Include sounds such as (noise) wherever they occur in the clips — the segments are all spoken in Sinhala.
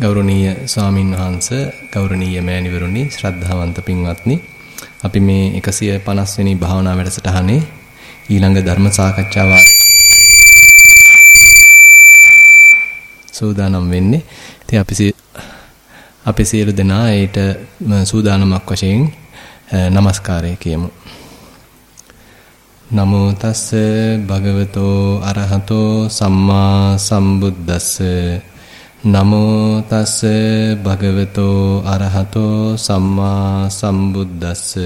ගෞරවනීය ස්වාමින් වහන්සේ ගෞරවනීය මෑණිවරුනි ශ්‍රද්ධාවන්ත පින්වත්නි අපි මේ 150 වෙනි භාවනා වැඩසටහනේ ඊළඟ ධර්ම සාකච්ඡාව සූදානම් වෙන්නේ. ඉතින් අපි අපි සියලු දෙනා ඒට සූදානමක් වශයෙන් নমස්කාරය කියමු. නමෝ තස්ස භගවතෝ අරහතෝ සම්මා සම්බුද්දස්ස නමෝ තස්ස භගවතෝ අරහතෝ සම්මා සම්බුද්දස්ස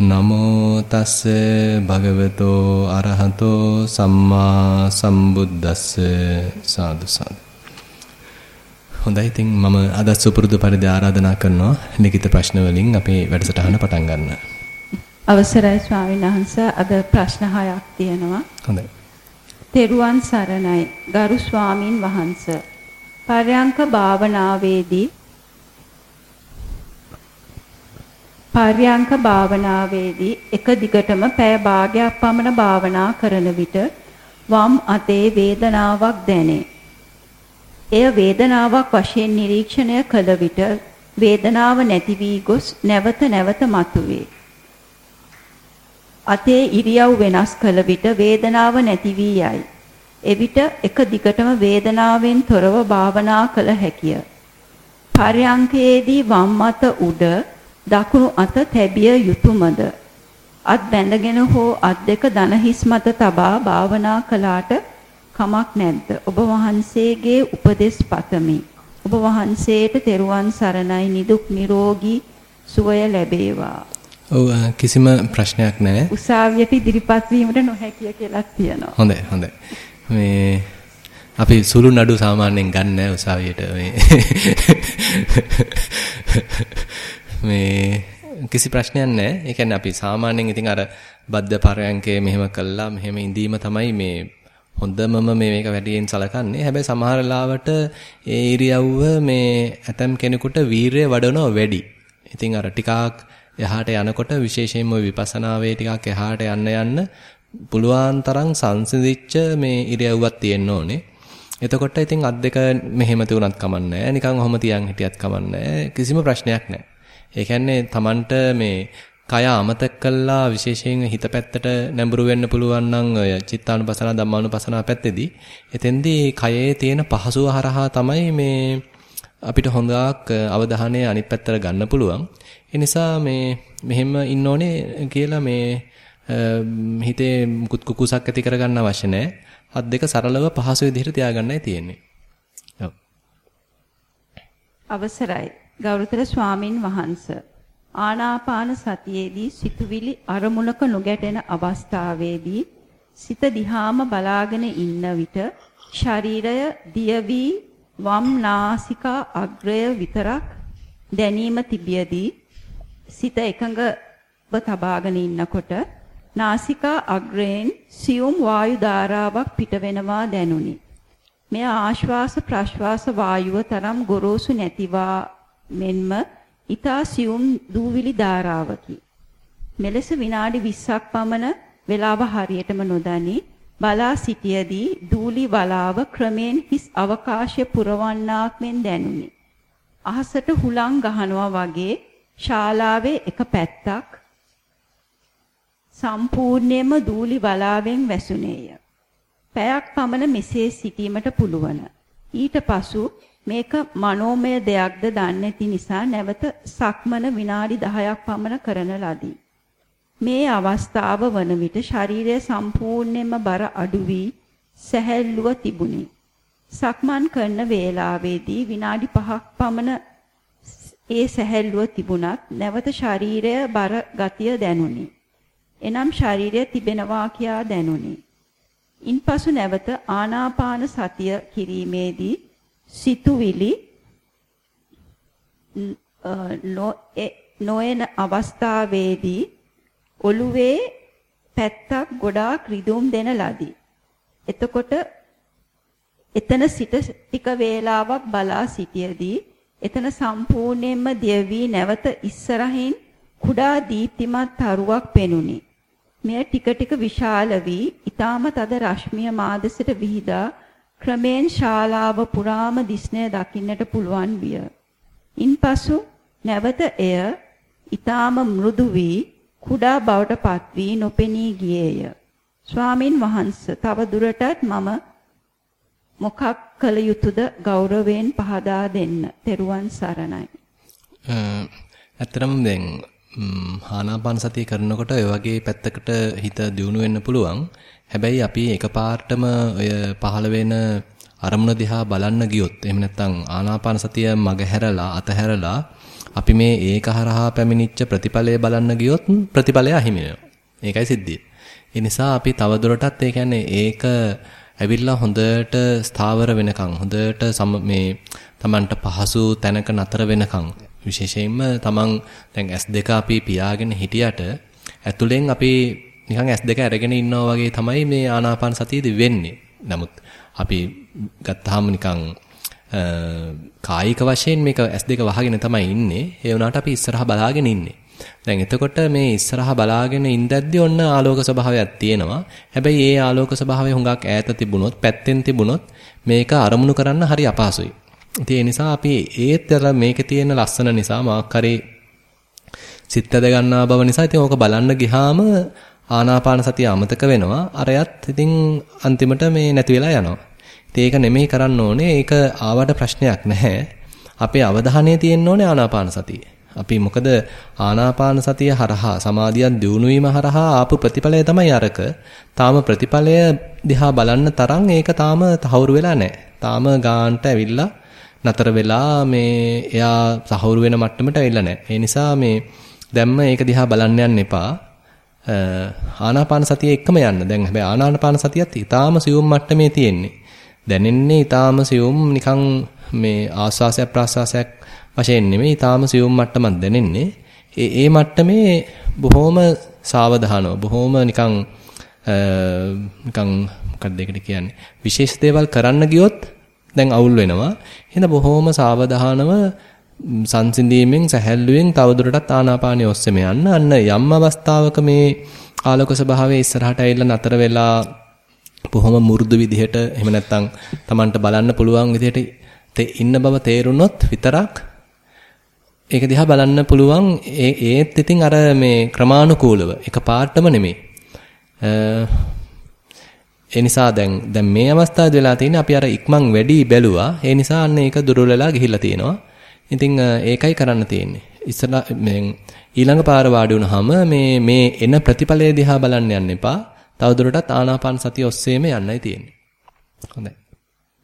නමෝ තස්ස භගවතෝ අරහතෝ සම්මා සම්බුද්දස්ස සාදු සාදු හොඳයි ඉතින් මම අද සුපුරුදු පරිදි ආරාධනා කරනවා ලිඛිත ප්‍රශ්න වලින් අපේ වැඩසටහන පටන් ගන්න. අවසරයි ස්වාමීන් වහන්සේ අද ප්‍රශ්න හයක් තියෙනවා. හොඳයි. තෙරුවන් සරණයි ගරු ස්වාමින් වහන්සේ පර්යංක භාවනාවේදී පර්යංක භාවනාවේදී එක දිගටම පැය භාගයක් පමණ භාවනා කරන විට වම් අතේ වේදනාවක් දැනේ. එය වේදනාවක් වශයෙන් නිරීක්ෂණය කළ විට වේදනාව නැති වී ගොස් නැවත නැවත මතුවේ. අතේ ඉරියව් වෙනස් කළ විට වේදනාව නැති වී යයි. එවිට එක දිගටම වේදනාවෙන් තොරව භාවනා කළ හැකිය. පර්යංකයේදී වම් අත උඩ දකුණු අත තැබිය යුතුයමද? අත් බැඳගෙන හෝ අත් දෙක දන හිස් මත තබා භාවනා කළාට කමක් නැද්ද? ඔබ වහන්සේගේ උපදෙස් පතමි. ඔබ වහන්සේට තෙරුවන් සරණයි නිදුක් නිරෝගී සුවය ලැබේවා. ඔව් කිසිම ප්‍රශ්නයක් නැහැ. උසාවියට ඉදිරිපත් වීමට නොහැකිය කියලා තියෙනවා. හොඳයි හොඳයි. මේ අපි සුළු නඩු සාමාන්‍යයෙන් ගන්න උසාවියට මේ (laughs) මේ කිසි ප්‍රශ්නයක් නැහැ. ඒ කියන්නේ අපි සාමාන්‍යයෙන් ඉතින් අර බද්ධ පරයන්කේ මෙහෙම කළා මෙහෙම ඉඳීම තමයි මේ හොඳමම මේ මේක වැඩියෙන් සලකන්නේ. හැබැයි සමහර ලාවට ඒ ඉරියව්ව මේ ඇතම් කෙනෙකුට වීරය වඩනව වැඩි. ඉතින් අර ටිකක් එහාට යනකොට විශේෂයෙන්ම විපස්සනාවේ ටිකක් එහාට යන්න යන්න පුළුවන් තරම් සංසිඳිච්ච මේ ඉරියව්වක් තියෙන්න ඕනේ. එතකොට ඉතින් අත් දෙක මෙහෙම තියුණත් කමන්නේ නිකන් ඔහම තියන් හිටියත් කමන්නේ කිසිම ප්‍රශ්නයක් නැහැ. ඒ කියන්නේ Tamanට මේ කය අමතක කළා විශේෂයෙන් හිත පැත්තට නැඹුරු වෙන්න පුළුවන් නම් ඔය චිත්තානුපසන ධම්මානුපසන පැත්තේදී එතෙන්දී කයේ තියෙන පහසුව හරහා තමයි මේ අපිට හොඳක් අවධානය අනිත් පැත්තට ගන්න පුළුවන්. ඒ නිසා මේ මෙහෙම ඉන්න ඕනේ කියලා මේ හිතේ මුකුත් කුකුසක් ඇති කරගන්න අවශ්‍ය නැහැ. අත් දෙක සරලව පහසු විදිහට තියාගන්නයි තියෙන්නේ. ඔව්. අවසරයි. ගෞරවතර ස්වාමින් වහන්සේ. ආනාපාන සතියේදී සිතුවිලි අරමුණක නොගැටෙන අවස්ථාවේදී සිත දිහාම බලාගෙන ඉන්න විට ශරීරය දියවි වම් නාසිකා අග්‍රය විතරක් දැනීම තිබියදී සිත එකඟව තබාගෙන ඉන්නකොට නාසිකා අග්‍රයෙන් සියුම් වායු ධාරාවක් පිටවෙනවා දැනුනි. මෙය ආශ්වාස ප්‍රශ්වාස වායුව තරම් ගොරෝසු නැතිවා මෙන්ම ඊතා සියුම් දූවිලි ධාරාවකි. මෙලෙස විනාඩි 20ක් පමණ වේලාව හරියටම නොදනි බලා සිටියේදී දූලි වලාව ක්‍රමෙන් හිස් අවකාශය පුරවන්නාක් මෙන් දැනුනි. අහසට හුලං ගහනවා වගේ ශාලාවේ එක පැත්තක් සම්පූර්ණයෙන්ම දූලි වලාවෙන් වැසුනේය. පැයක් පමණ මෙසේ සිටීමට පුළුවන්. ඊට පසු මේක මනෝමය දෙයක්ද දන්නේ නැති නිසා නැවත සක්මන විනාඩි 10ක් පමණ කරන ලදී. මේ අවස්ථාව වන විට ශරීරය සම්පූර්ණයෙන්ම බර අඩු වී සැහැල්ලුව තිබුණි. සක්මන් කරන වේලාවේදී විනාඩි 5ක් පමණ ඒ සැහැල්ලුව තිබුණත් නැවත ශරීරය බර ගතිය දැනුනි. එනම් ශරීරය තිබෙනවා කියා දැනුනි. ඉන්පසු නැවත ආනාපාන සතිය කිරීමේදී සිතුවිලි නොයන අවස්ථාවේදී ඔළුවේ පැත්තක් ගොඩාක් රිදුම් දෙන ලදී. එතකොට එතන සිට ටික වේලාවක් බලා සිටියේදී එතන සම්පූර්ණයෙන්ම දියවි නැවත ඉස්සරහින් කුඩා දීප්තිමත් තරුවක් පෙනුනි. මෙය ටික ටික විශාල වී ඊටම තද රශ්මිය මා දෙසට විහිදා ක්‍රමෙන් ශාලාව පුරාම දිස්නය දකින්නට පුළුවන් විය. ඉන්පසු නැවත එය ඊටාම මෘදු වී කුඩා බවට පත් වී නොපෙනී ගියේය. ස්වාමින් වහන්සේ තව දුරටත් මම මොකක් කළ යුතුද ගෞරවයෙන් පහදා දෙන්න. තෙරුවන් සරණයි. ඇත්තටම දැන් ආනාපාන සතිය කරනකොට ඔය වගේ පැත්තකට හිත දියුණු වෙන්න පුළුවන්. හැබැයි අපි එකපාරටම ඔය පහළ වෙන අරමුණ දිහා බලන්න ගියොත් එහෙම නැත්නම් ආනාපාන සතිය මග හැරලා අතහැරලා අපි මේ ඒක හරහා පැමිණිච්ච ප්‍රතිඵලය බලන්න ගියොත් ප්‍රතිඵලය අහිමි වෙනවා. ඒකයි සිද්ධිය. ඒ නිසා අපි තවදුරටත් ඒ කියන්නේ ඒක ඇවිල්ලා හොඳට ස්ථාවර වෙනකන් හොඳට මේ Tamanට පහසු තැනක නතර වෙනකන් විශේෂයෙන්ම Taman දැන් S2 අපි පියාගෙන හිටියට ඇතුලෙන් අපි නිකන් S2 අරගෙන ඉන්නවා වගේ තමයි මේ ආනාපාන සතියේදී වෙන්නේ. නමුත් අපි ගත්තාම නිකන් කායික වශයෙන් මේක S2 වහගෙන තමයි ඉන්නේ. ඒ වුණාට අපි ඉස්සරහා බලාගෙන ඉන්නේ. දැන් එතකොට මේ ඉස්සරහා බලාගෙන ඉඳද්දි ඔන්න ආලෝක ස්වභාවයක් තියෙනවා. හැබැයි ඒ ආලෝක ස්වභාවය හුඟක් ඈත තිබුණොත්, පැත්තෙන් තිබුණොත් මේක අරමුණු කරන්න හරි අපහසුයි. ඉතින් ඒ නිසා අපි ඒත් මේකේ තියෙන ලස්සන නිසා මාක් හරි සිත් ඇද ගන්නා බව නිසා ඉතින් ඕක බලන්න ගියාම ආනාපාන සතිය අමතක වෙනවා. අරයත් ඉතින් අන්තිමට මේ නැති වෙලා යනවා. ඉතින් ඒක නෙමෙයි කරන්න ඕනේ. ඒක ආවට ප්‍රශ්නයක් නැහැ. අපේ අවධානය තියෙන්න ඕනේ ආනාපාන සතියේ. අපි මොකද ආනාපාන සතිය හරහා සමාධියක් දියුණු වීම හරහා ආපු ප්‍රතිඵලය තමයි අරක. තාම ප්‍රතිඵලය දිහා බලන්න තරම් ඒක තාම තහවුරු වෙලා නැහැ. තාම ගාන්ට ඇවිල්ලා නතර වෙලා මේ එයා සහවුරු වෙන මට්ටමට ඇවිල්ලා නැහැ. ඒ නිසා මේ දැම්ම ඒක දිහා බලන්න යන්න එපා. ආනාපාන සතිය එක්කම යන්න. දැන් හැබැයි ආනාපාන සතියත් ඊටාම සියුම් මට්ටමේ තියෙන්නේ. දැනෙන්නේ ඊටාම සියුම් නිකන් මේ ආස්වාසයක් ප්‍රාස්වාසයක් වශයෙන් නෙමෙයි ඊටාම සියුම් මට්ටමක් දැනෙන්නේ. ඒ ඒ මට්ටමේ බොහොම සාවධානව බොහොම නිකන් නිකන් මොකක්ද ඒකට කියන්නේ විශේෂ දේවල් කරන්න ගියොත් දැන් අවුල් වෙනවා. එහෙනම් බොහොම සාවධානව සංසිඳීමෙන් සැහැල්ලුවෙන් තවදුරටත් ආනාපානිය ඔස්සේම යන්න. අන්න යම් අවස්ථාවක මේ ආලෝක ස්වභාවයේ ඉස්සරහට ඇවිල්ලා නතර වෙලා බොහොම මු르දු විදිහට එහෙම නැත්නම් Tamanට බලන්න පුළුවන් විදිහට ඉන්න බව තේරුනොත් විතරක් ඒක දිහා බලන්න පුළුවන් ඒ ඒත් ඉතින් අර මේ ක්‍රමානුකූලව එක පාටම නෙමෙයි. ඒ නිසා දැන් දැන් මේ අවස්ථාවේදී වෙලා තියෙන්නේ අපි අර ඉක්මන් වැඩි බැලුවා. ඒ නිසා අන්න ඒක දුර්වලලා ගිහිල්ලා තියෙනවා. ඉතින් ඒකයි කරන්න තියෙන්නේ. ඉස්සලා ඊළඟ පාර වාඩි වුණාම මේ මේ එන ප්‍රතිඵලය දිහා බලන්න යන්න එපා. තවදුරටත් ආනාපාන සතිය ඔස්සේම යන්නයි තියෙන්නේ. හොඳයි.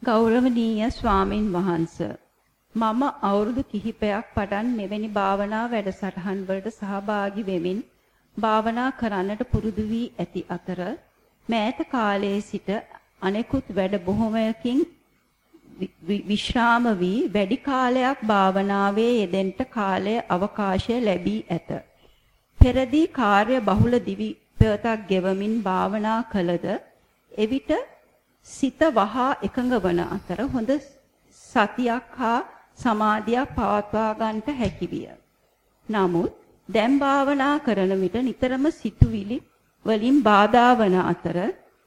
ගෞරවනීය ස්වාමින් වහන්සේ මම අවුරුදු කිහිපයක් පටන් මෙවැනි භාවනා වැඩසටහන් වලට සහභාගී වෙමින් භාවනා කරන්නට පුරුදු වී ඇති අතර මෑත කාලයේ සිට අනෙකුත් වැඩ බොහොමයකින් විශ්‍රාම වී වැඩි කාලයක් භාවනාවේ යෙදෙන්න කාලය අවකාශය ලැබී ඇත. පෙරදී කාර්ය බහුල දිවි පෙවතක් ගෙවමින් භාවනා කළද එවිට සිත වහා එකඟ වන අතර හොඳ සතියක් හා සමාධියක් පවත්වා ගන්නට හැකි විය. නමුත් දැන් භාවනා කරන විට නිතරම සිතුවිලි වලින් බාධා වන අතර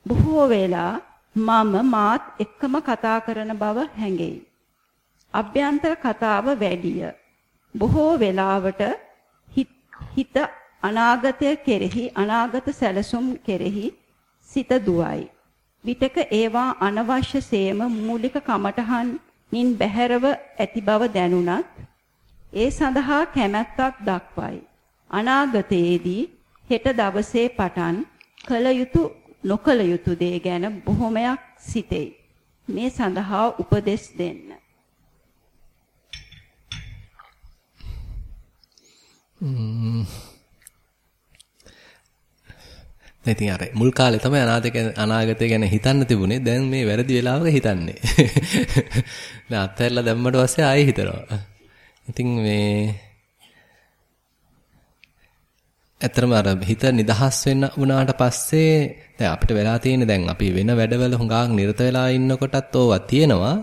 බොහෝ වෙලා මම මාත් එක්කම කතා කරන බව හැඟෙයි. අභ්‍යන්තර කතාව වැඩිය. බොහෝ වෙලාවට හිත අනාගතය කෙරෙහි අනාගත සැලසුම් කෙරෙහි සිත දුවයි. විතක ඒවා අනවශ්‍ය සේම මූලික කමටහන් නින් බැහැරව ඇති බව දැනුණත් ඒ සඳහා කැමැත්තක් දක්වයි. අනාගතයේදී හෙට දවසේ පටන් කල යුතු නොකල යුතු දේ ගැන බොහොමයක් සිතෙයි. මේ සඳහා උපදෙස් දෙන්න. ඉතින් අර මුල් කාලේ තමයි අනාගතය අනාගතය ගැන හිතන්න තිබුණේ. දැන් මේ වැරදි වෙලාවක හිතන්නේ. (laughs) දැන් අත්හැරලා දැම්මට පස්සේ ආයෙ හිතනවා. ඉතින් මේ ඇත්තටම අර හිත නිදහස් වෙන්න වුණාට පස්සේ දැන් අපිට වෙලා තියෙන්නේ දැන් අපි වෙන වැඩවල හුඟක් නිරත වෙලා ඉන්නකොටත් ඕවා තියෙනවා.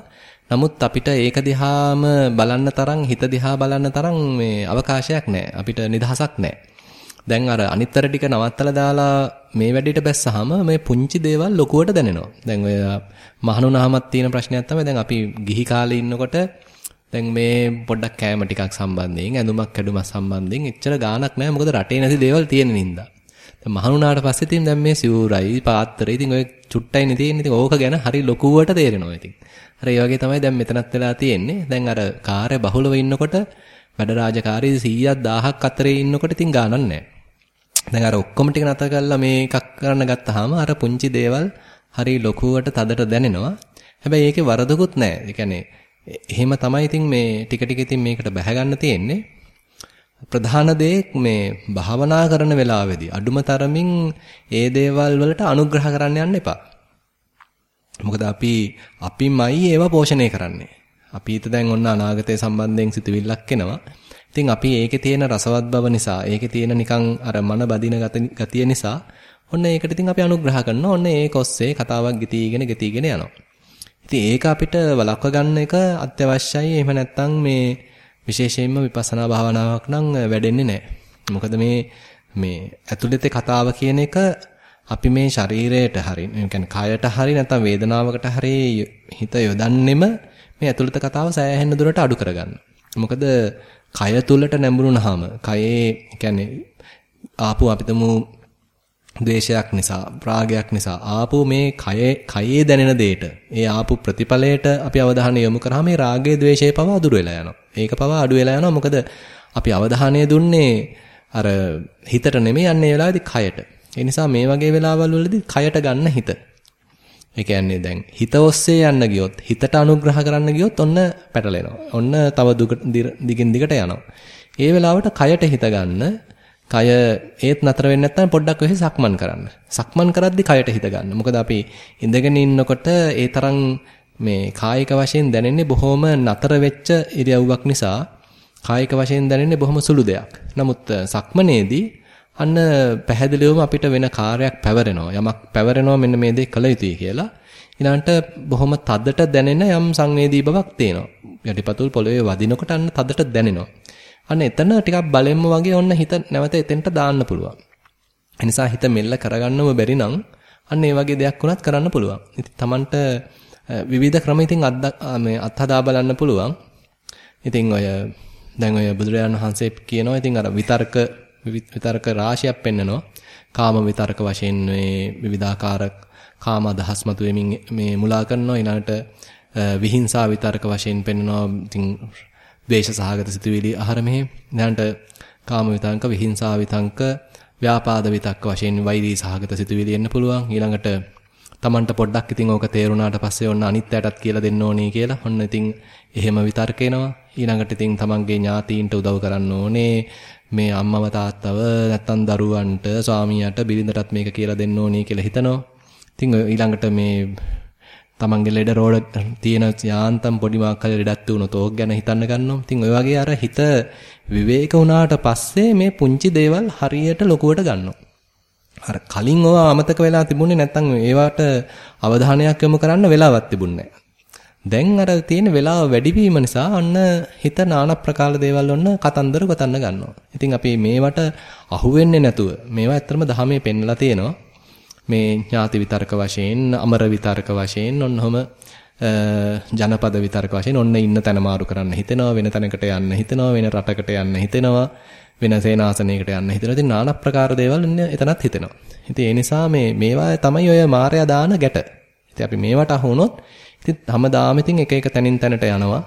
නමුත් අපිට ඒක දිහාම බලන්න තරම් හිත දිහා බලන්න තරම් මේ අවකාශයක් නැහැ. අපිට නිදහසක් නැහැ. දැන් අර අනිත්තර ටික නවත්තලා දාලා මේ වැඩේට බැස්සහම මේ පුංචි දේවල් ලොකුවට දැනෙනවා. දැන් ඔය මහණුනාමත් තියෙන ප්‍රශ්නයක් තමයි දැන් අපි ගිහි කාලේ ඉන්නකොට දැන් මේ පොඩ්ඩක් කෑම ටිකක් සම්බන්ධයෙන් ඇඳුමක් කැඩුමක් සම්බන්ධයෙන් එච්චර ගාණක් නැහැ මොකද රටේ නැති දේවල් තියෙන නින්දා. දැන් මහණුනාට පස්සේ ඉතින් දැන් මේ සිවුරයි පාත්‍රය ඉතින් ඔය චුට්ටයිනේ තියෙන්නේ. ඉතින් ඕක ගැන හරි ලොකුවට තේරෙනවා ඉතින්. අර ඒ වගේ තමයි දැන් මෙතනත් වෙලා තියෙන්නේ. දැන් අර කාර්ය බහුලව ඉන්නකොට වැඩ රාජකාරී 100ක් 1000ක් අතරේ ඉන්නකොට ඉතින් ගාණක් නැහැ. දැන් අර ඔක්කොම ටික නතර කරලා මේ එකක් කරන්න ගත්තාම අර පුංචි දේවල් හරි ලොකුවට තදට දැනෙනවා. හැබැයි ඒකේ වරදකුත් නැහැ. ඒ කියන්නේ එහෙම තමයි ඉතින් මේ ටික ටික ඉතින් මේකට බැහැ ගන්න තියෙන්නේ. ප්‍රධාන දේ මේ භාවනා කරන වෙලාවේදී අඩුම තරමින් ඒ දේවල් වලට අනුග්‍රහ කරන්න යන්න එපා. මොකද අපි අපිමයි ඒවා පෝෂණය කරන්නේ. අපිට දැන් ඔන්න අනාගතය සම්බන්ධයෙන් සිතුවිල්ලක් එනවා. ඉතින් අපි ඒකේ තියෙන රසවත් බව නිසා, ඒකේ තියෙන නිකන් අර මන බදින ගතිය නිසා ඔන්න ඒකට ඉතින් අපි අනුග්‍රහ කරනවා. ඔන්න ඒක ඔස්සේ කතාවක් ගෙතීගෙන ගෙතීගෙන යනවා. ඉතින් ඒක අපිට වළක්ව ගන්න එක අත්‍යවශ්‍යයි. එහෙම නැත්නම් මේ විශේෂයෙන්ම විපස්සනා භාවනාවක් නම් වැඩෙන්නේ නැහැ. මොකද මේ මේ ඇතුළතේ කතාව කියන එක අපි මේ ශරීරයට හරි, ඒ කියන්නේ කයට හරි නැත්නම් වේදනාවකට හරි හිත යොදන්නෙම මේ ඇතුළත කතාව සෑහෙන දුරට අඩු කරගන්න. මොකද කය තුලට නැඹුරුනහම කයේ කියන්නේ ආපු අපිටම ද්වේෂයක් නිසා රාගයක් නිසා ආපු මේ කයේ කයේ දැනෙන දෙයට ඒ ආපු ප්‍රතිඵලයට අපි අවධානය යොමු කරාම මේ රාගයේ ද්වේෂයේ පව අදුර වෙලා යනවා. ඒක පව අඩු වෙලා යනවා. මොකද අපි අවධානය දුන්නේ අර හිතට නෙමෙයි යන්නේ වෙලාවේදී කයට. ඒ නිසා මේ වගේ වෙලාවල් වලදී කයට ගන්න හිත. ඒ කියන්නේ දැන් හිත ඔස්සේ යන්න ගියොත් හිතට අනුග්‍රහ කරන්න ගියොත් ඔන්න පැටලෙනවා. ඔන්න තව දිගින් දිගට යනවා. ඒ වෙලාවට කයට හිත ගන්න කය ඒත් නතර වෙන්නේ නැත්නම් පොඩ්ඩක් වෙහි සක්මන් කරන්න. සක්මන් කරද්දි කයට හිත ගන්න. මොකද අපි ඉඳගෙන ඉන්නකොට ඒ තරම් මේ කායික වශයෙන් දැනෙන්නේ බොහොම නතර වෙච්ච ඉරියව්වක් නිසා කායික වශයෙන් දැනෙන්නේ බොහොම සුළු දෙයක්. නමුත් සක්මනේදී අන්න පැහැදිලිවම අපිට වෙන කාර්යයක් පැවරෙනවා. යමක් පැවරෙනවා මෙන්න මේ දේ කළ යුතුයි කියලා. ඊළඟට බොහොම තදට දැනෙන යම් සංවේදී බවක් තියෙනවා. යටිපතුල් පොළවේ වදිනකොට අන්න තදට දැනෙනවා. අන්න එතන ටිකක් බලෙන්ම වගේ ඔන්න හිත නැවත එතෙන්ට දාන්න පුළුවන්. ඒ නිසා හිත මෙල්ල කරගන්නම බැරි නම් අන්න ඒ වගේ දෙයක් වුණත් කරන්න පුළුවන්. ඉතින් Tamanට විවිධ ක්‍රම ඉතින් මේ අත්හදා බලන්න පුළුවන්. ඉතින් ඔය දැන් ඔය බුදුරජාණන් වහන්සේ කියනවා ඉතින් අර විතර්ක විතර්ක රාශියක් පෙන්නනවා. කාම විතර්ක වශයෙන් මේ විවිධාකාර කාම අදහස් මතුවෙමින් මේ මුලා කරනවා ඊළඟට විහිංසාව විතර්ක වශයෙන් පෙන්නනවා. ඉතින් ද්වේෂ සහගත සිතුවිලි ආහාර මෙහි ඊළඟට කාම විතංක විහිංසාව විතංක ව්‍යාපාද විතක්ක වශයෙන් වෛරී සහගත සිතුවිලි එන්න පුළුවන්. ඊළඟට Tamanට පොඩ්ඩක් ඉතින් ඕක තේරුණාට පස්සේ ඔන්න අනිත්‍යයටත් කියලා දෙන්න ඕනේ කියලා. ඔන්න ඉතින් එහෙම විතර්ක එනවා ඊළඟට ඉතින් Tamanගේ ඥාතීන්ට උදව් කරන්න ඕනේ. මේ අම්මව තාත්තව නැත්තම් දරුවන්ට ස්වාමියාට බිරිඳටත් මේක කියලා දෙන්න ඕනේ කියලා හිතනවා. ඉතින් ඊළඟට මේ තමන්ගේ ලෙඩ රෝඩ තියෙන යාන්තම් පොඩි මාකල ලෙඩක් වුණොත් ඕක ගැන හිතන්න ගන්නවා. ඉතින් ඔය වගේ අර හිත විවේක වුණාට පස්සේ මේ පුංචි දේවල් හරියට ලොකුවට ගන්නවා. අර කලින් ඔය අමතක වෙලා තිබුණේ නැත්තම් ඒවට අවධානයක් යොමු කරන්න වෙලාවක් තිබුණේ දැන් අර තියෙන වෙලාව වැඩිවීම නිසා අන්න හිත নানা ප්‍රකාර දේවල් ඔන්න කතන්දර ගොතන්න ගන්නවා. ඉතින් අපි මේවට අහු වෙන්නේ නැතුව මේවා ඇත්තටම දහමේ පෙන්වලා තියෙනවා. මේ ඥාති විතර්ක වශයෙන් අමර විතර්ක වශයෙන් ඔන්නඔහම ජනපද විතර්ක වශයෙන් ඔන්න ඉන්න තැන මාරු කරන්න හිතෙනවා වෙන තැනකට යන්න හිතෙනවා වෙන රටකට යන්න හිතෙනවා වෙන සේනාසනයකට යන්න හිතෙනවා. ඉතින් নানা ප්‍රකාර දේවල් එතනත් හිතෙනවා. ඉතින් ඒ නිසා මේ මේවා තමයි ඔය මායя දාන ගැට. ඉතින් අපි මේවට අහු වුණොත් ඉතින් හැමදාම ඉතින් එක එක තැනින් තැනට යනවා.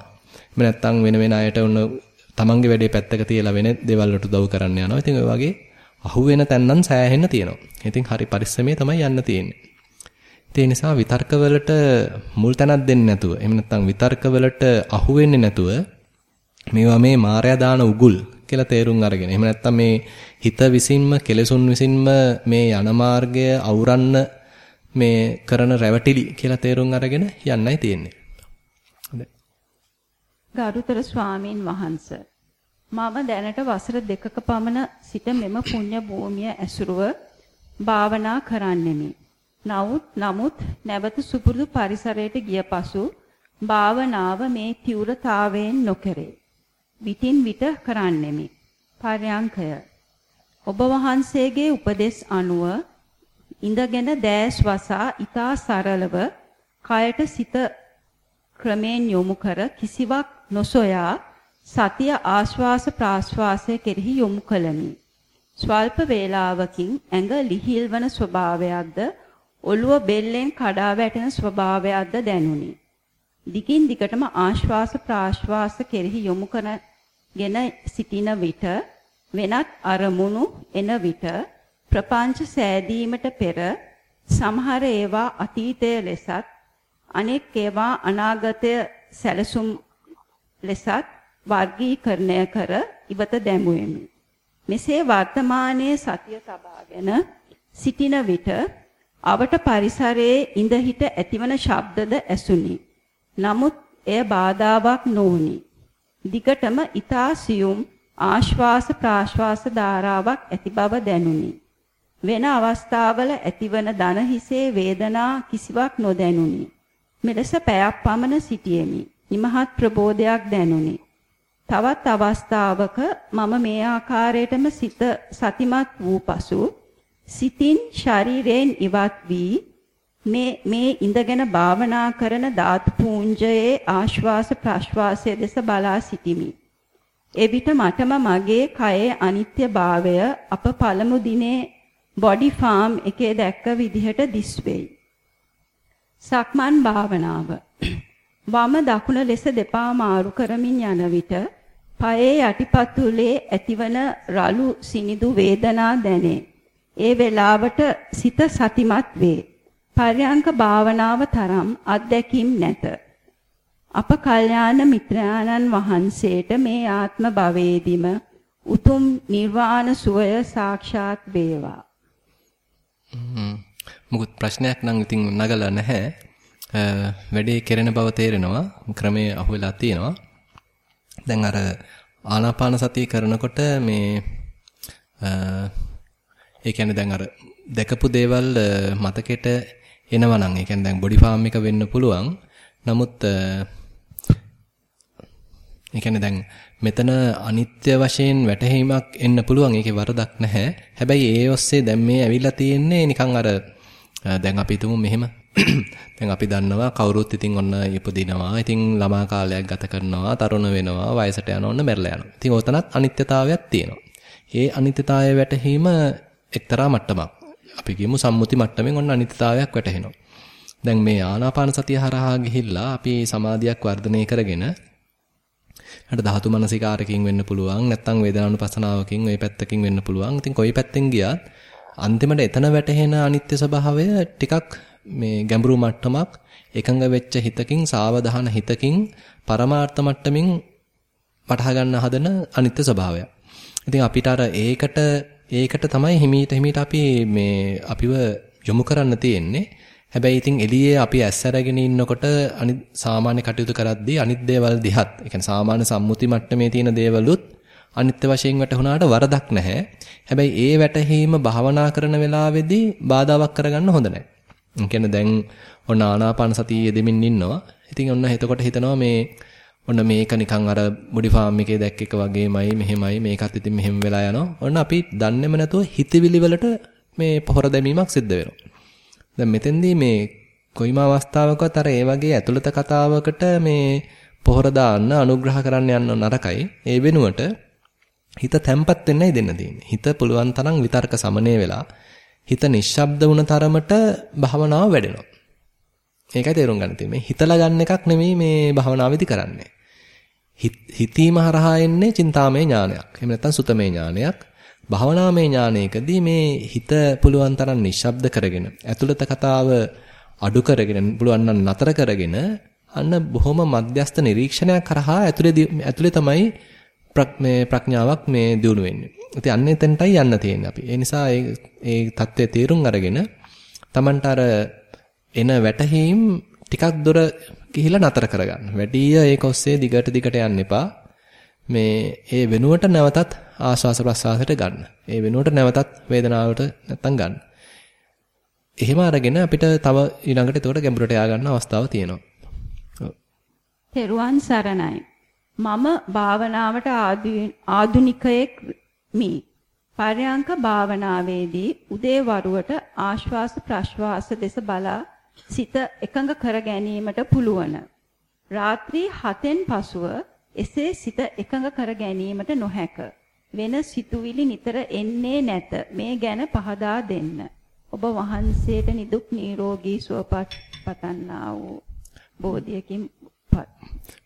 එහෙම නැත්නම් වෙන වෙන අයට ඔන්න තමන්ගේ වැඩේ පැත්තක තියලා වෙන දේවල් වලට උදව් කරන්න යනවා. ඉතින් ඔය වගේ අහුවෙන තැන් නම් සෑහෙන්න තියෙනවා. ඉතින් හරි පරිස්සමේ තමයි යන්න තියෙන්නේ. ඒ නිසා විතර්කවලට මුල් තැනක් දෙන්නේ නැතුව, එහෙම නැත්නම් විතර්කවලට අහුවෙන්නේ නැතුව මේවා මේ මායя දාන උගුල් කියලා තේරුම් අරගෙන. එහෙම නැත්නම් මේ හිත විසින්ම කෙලසුන් විසින්ම මේ යන මාර්ගය අවුරන්න මේ කරන රැවටිලි කියලා තේරුම් අරගෙන යන්නයි තියෙන්නේ. හොඳයි. ගරුතර ස්වාමින් වහන්සේ මම දැනට වසර දෙකක පමණ සිට මෙම පුණ්‍ය භූමිය ඇසුරුව භාවනා කරන්නෙමි. නමුත් නමුත් නැවත සුපුරුදු පරිසරයට ගිය පසු භාවනාව මේ තීව්‍රතාවයෙන් නොකරේ. විටින් විට කරන්නෙමි. පර්යංකය. ඔබ වහන්සේගේ උපදෙස් අනුව ඉඳගෙන දැස් වසා ඊතා සරලව කයට සිත ක්‍රමෙන් යොමු කර කිසිවක් නොසොයා සතිය ආශ්වාස ප්‍රාශ්වාසය කෙරෙහි යොමු කළමි. ස්වල්ප වේලාවකින් ඇඟ ලිහිල්වන ස්වභාවයක්ද ඔළුව බෙල්ලෙන් කඩා වැටෙන ස්වභාවයක්ද දැනුනි. දිගින් දිගටම ආශ්වාස ප්‍රාශ්වාස කෙරෙහි යොමු කරගෙන සිටින විට වෙනත් අරමුණු එන විට ප්‍රපංච සෑදීමට පෙර සමහර ඒවා අතීතයේ ලෙසත් අනෙක් ඒවා අනාගතය සැලසුම් ලෙසත් වර්ගීකරණය කර ඉවත දැමුවෙමි. මෙසේ වර්තමානයේ සතිය තබාගෙන සිටින විට අවට පරිසරයේ ඉඳ හිට ඇතිවන ශබ්දද ඇසුනි. නමුත් එය බාධාවක් නොවුනි. දිගටම ඊතා සියුම් ආශ්වාස ප්‍රාශ්වාස ධාරාවක් ඇති බව දැනුනි. වෙන අවස්ථාවල ඇතිවන දන හිසේ වේදනා කිසිවක් නොදැනුනි. මෙලෙස පැයක් පමණ සිටියෙමි. නිමහත් ප්‍රබෝධයක් දැනුනි. තවත් අවස්ථාවක මම මේ ආකාරයටම සිත සතිමත් වූ පසු සිතින් ශරීරයෙන් ඉවත් වී මේ මේ ඉඳගෙන භාවනා කරන ධාතු පුංජයේ ආශ්වාස ප්‍රශ්වාසයේ දෙස බලා සිටිමි. එවිට මටම මගේ කයේ අනිත්‍යභාවය අප පළමු දිනේ බොඩි ෆාම් එකේ දැක්ක විදිහට දිස්වෙයි. සක්මන් භාවනාව වම දකුණ ලෙස දෙපා මාරු කරමින් යන විට පයේ යටිපතුලේ ඇතිවන රළු සිනිදු වේදනා දැනේ. ඒ වේලාවට සිත සතිමත් වේ. පර්යංක භාවනාව තරම් අත්දැකීම් නැත. අප කල්යාණ මිත්‍රාණන් වහන්සේට මේ ආත්ම භවයේදීම උතුම් නිර්වාණ සුවය සාක්ෂාත් වේවා. මොකුත් ප්‍රශ්නයක් නම් ඉතින් නගලා නැහැ. වැඩේ කෙරෙන බව තේරෙනවා. ක්‍රමයේ අහුවෙලා තියෙනවා. දැන් අර ආනාපාන සතිය කරනකොට මේ ඒ කියන්නේ දැන් අර දැකපු දේවල් මතකෙට එනවා නම් ඒ කියන්නේ දැන් බොඩි ෆාම් එක වෙන්න පුළුවන්. නමුත් ඒ කියන්නේ දැන් මෙතන අනිත්‍ය වශයෙන් වැටහීමක් එන්න පුළුවන්. ඒකේ වරදක් නැහැ. හැබැයි ඒ ඔස්සේ දැන් මේ ඇවිල්ලා තියෙන්නේ නිකන් අර දැන් අපි හිතමු මෙහෙම (clears throat) දැන් අපි දන්නවා කවුරුත් ඉතින් ඔන්න ඉපදිනවා. ඉතින් ළමා කාලයක් ගත කරනවා, තරුණ වෙනවා, වයසට යනවා, ඔන්න මැරලා යනවා. ඉතින් ඔතනත් අනිත්‍යතාවයක් තියෙනවා. ඒ අනිත්‍යතාවය වැටහීම එක්තරා මට්ටමක්. අපි කියමු සම්මුති මට්ටමින් ඔන්න අනිත්‍යතාවයක් වැටහෙනවා. දැන් මේ ආනාපාන සතිය හරහා ගිහිල්ලා අපි සමාධියක් වර්ධනය කරගෙන අර ධාතු මනසිකාරකින් වෙන්න පුළුවන් නැත්නම් වේදනානුපස්සනාවකින් ওই පැත්තකින් වෙන්න පුළුවන්. ඉතින් කොයි පැත්තෙන් ගියත් අන්තිමට එතන වැටහෙන අනිත්‍ය ස්වභාවය ටිකක් මේ ගැඹුරු මට්ටමක් එකඟ වෙච්ච හිතකින් සාවධාන හිතකින් පරමාර්ථ මට්ටමින් වටහා ගන්න හදන අනිත්‍ය ස්වභාවය. ඉතින් අපිට අර ඒකට ඒකට තමයි හිමීට හිමීට අපි මේ අපිව යොමු කරන්න තියෙන්නේ. හැබැයි ඉතින් එළියේ අපි ඇස් අරගෙන ඉන්නකොට අනිත් සාමාන්‍ය කටයුතු කරද්දී අනිත් දේවල් දිහත්, ඒ කියන්නේ සාමාන්‍ය සම්මුති මට්ටමේ තියෙන දේවලුත් අනිත්‍ය වශයෙන් වැටහුණාට වරදක් නැහැ. හැබැයි ඒ වැටහීම භාවනා කරන වෙලාවේදී බාධාවක් කරගන්න හොඳ නැහැ. ඒ කියන්නේ දැන් ඔන්න ආනාපාන සතිය යෙදෙමින් ඉන්නවා. ඉතින් ඔන්න එතකොට හිතනවා මේ ඔන්න මේක නිකන් අර බොඩි ෆාම් එකේ දැක්ක එක වගේමයි මෙහෙමයි මේකත් ඉතින් මෙහෙම වෙලා යනවා. ඔන්න අපි දන්නේම නැතුව හිතවිලි වලට මේ පොහොර දැමීමක් සිද්ධ වෙනවා. දැන් මෙතෙන්දී මේ කොයිම අවස්ථාවකවත් අර ඒ වගේ ඇතුළත කතාවකට මේ පොහොර දාන්න අනුග්‍රහ කරන්න යන්න නරකයි. ඒ වෙනුවට හිත තැම්පත් වෙන්නයි දෙන්න තියෙන්නේ. හිත පුළුවන් තරම් විතර්ක සමනය වෙලා හිත නිශ්ශබ්ද වුණ තරමට භවනාව වැඩෙනවා. ඒකයි තේරුම් ගන්න තියෙන්නේ. හිතලා ගන්න එකක් නෙමෙයි මේ භවනාවේදී කරන්නේ. හිතීම හරහා එන්නේ චින්තාමය ඥානයක්. එහෙම නැත්නම් සුතමේ ඥානයක්. භවනාමය ඥානයකදී මේ හිත පුළුවන් තරම් නිශ්ශබ්ද කරගෙන ඇතුළත කතාව අඩු කරගෙන පුළුවන් නම් නතර කරගෙන අන්න බොහොම මධ්‍යස්ත නිරීක්ෂණයක් කරහා ඇතුලේ ඇතුලේ තමයි මේ ප්‍රඥාවක් මේ දියුණු වෙන්නේ. ඉතින් අන්න එතෙන්ටයි යන්න තියෙන්නේ අපි. ඒ නිසා ඒ ඒ தත්ත්වයේ තේරුම් අරගෙන Tamanට අර එන වැටහීම් ටිකක් දොර ගිහිලා නතර කරගන්න. වැඩිය ඒක ඔස්සේ දිගට දිගට යන්න එපා. මේ ඒ වෙනුවට නැවතත් ආශ්වාස ප්‍රශ්වාසයට ගන්න. ඒ වෙනුවට නැවතත් වේදනාවට නැත්තම් ගන්න. එහෙම අරගෙන අපිට තව ඊළඟට එතකොට ගැඹුරට යා ගන්න අවස්ථාව තියෙනවා. තෙරුවන් සරණයි. මම භාවනාවට ආධුනිකයෙක් මි. පරයන්ක භාවනාවේදී උදේ වරුවට ආශ්වාස ප්‍රශ්වාස දෙස බලා සිත එකඟ කර ගැනීමට පුළුවන්. රාත්‍රී 7න් පසුව එසේ සිත එකඟ කර ගැනීමට නොහැක. වෙන සිතුවිලි නිතර එන්නේ නැත. මේ ගැන පහදා දෙන්න. ඔබ වහන්සේට නිදුක් නිරෝගී සුවපත් පතන්නා වූ බෝධියකින්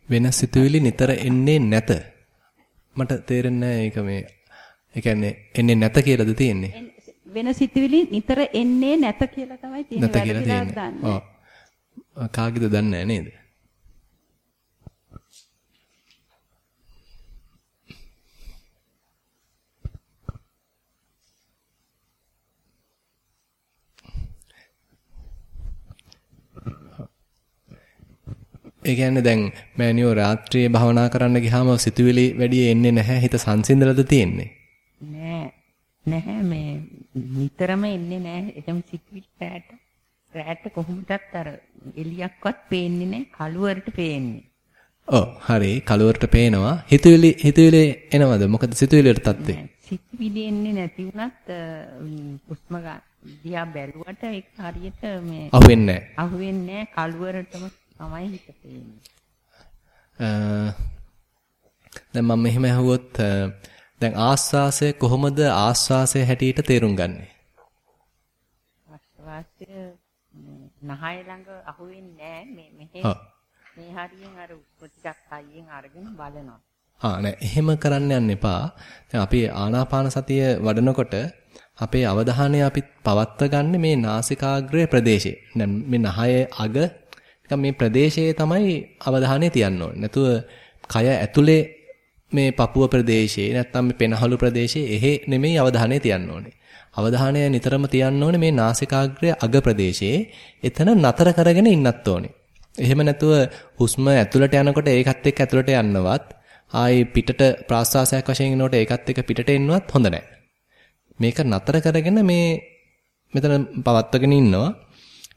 වෙන සිතුවිලි නිතර එන්නේ නැත. මට තේරෙන්නේ ඒක මේ ඒ කියන්නේ එන්නේ නැත කියලාද තියෙන්නේ? වෙන සිතුවිලි නිතර එන්නේ නැත කියලා තමයි තියෙන්නේ. නැත කියලා තියෙන්නේ. ඔව්. කාගේද දන්නේ නේද? ඒ කියන්නේ දැන් මෑනියෝ රාත්‍රියේ භාවනා කරන්න ගියාම සිතුවිලි වැඩි එන්නේ නැහැ හිත සංසිඳලාද තියෙන්නේ? නැහැ මේ නිතරම එන්නේ නැහැ. එතම සිතුවිලි පෑට රැට කොහොමදත් අර එලියක්වත් පේන්නේ නැහැ. කළුවරට පේන්නේ. ඔව් හරි කළුවරට පේනවා. හිතුවිලි හිතුවිලි එනවද? මොකද සිතුවිලි වලට තත්ත්වේ? සිතුවිලි එන්නේ නැති වුණත් හුස්ම දිහා බැලුවට ඒක හරියට මේ අහුවෙන්නේ නැහැ. අහුවෙන්නේ නැහැ. කළුවරටම තමයි හිත පේන්නේ. දැන් මම මෙහෙම අහුවොත් දැන් ආස්වාසය කොහොමද ආස්වාසය හැටියට තේරුම් ගන්නෙ? ආස්වාසය නහය ළඟ අහුවෙන්නේ නැහැ මේ මෙහෙ මේ හරියෙන් අර ටිකක් හයියෙන් අරගෙන බලනවා. ආ නෑ එහෙම කරන්න යන්න එපා. දැන් අපි ආනාපාන සතිය වඩනකොට අපේ අවධානය අපි පවත්ව ගන්න මේ නාසිකාග්‍රය ප්‍රදේශේ. දැන් මේ නහය අග මේ ප්‍රදේශයේ තමයි අවධානය තියන්න ඕනේ. නැතුව කය ඇතුලේ මේ පපුව ප්‍රදේශයේ නැත්නම් මේ පෙනහළු ප්‍රදේශයේ එහෙ නෙමෙයි අවධානය තියන්න ඕනේ. අවධානය නිතරම තියන්න ඕනේ මේ නාසිකාග්‍රය අග ප්‍රදේශයේ. එතන නතර කරගෙන ඉන්නත් ඕනේ. එහෙම නැතුව හුස්ම ඇතුළට යනකොට ඒකත් එක්ක ඇතුළට යන්නවත් ආයි පිටට ප්‍රාශ්වාසයක් වශයෙන් එනකොට ඒකත් එක්ක පිටට එන්නවත් හොඳ නැහැ. මේක නතර කරගෙන මේ මෙතන පවත්වගෙන ඉන්නවා.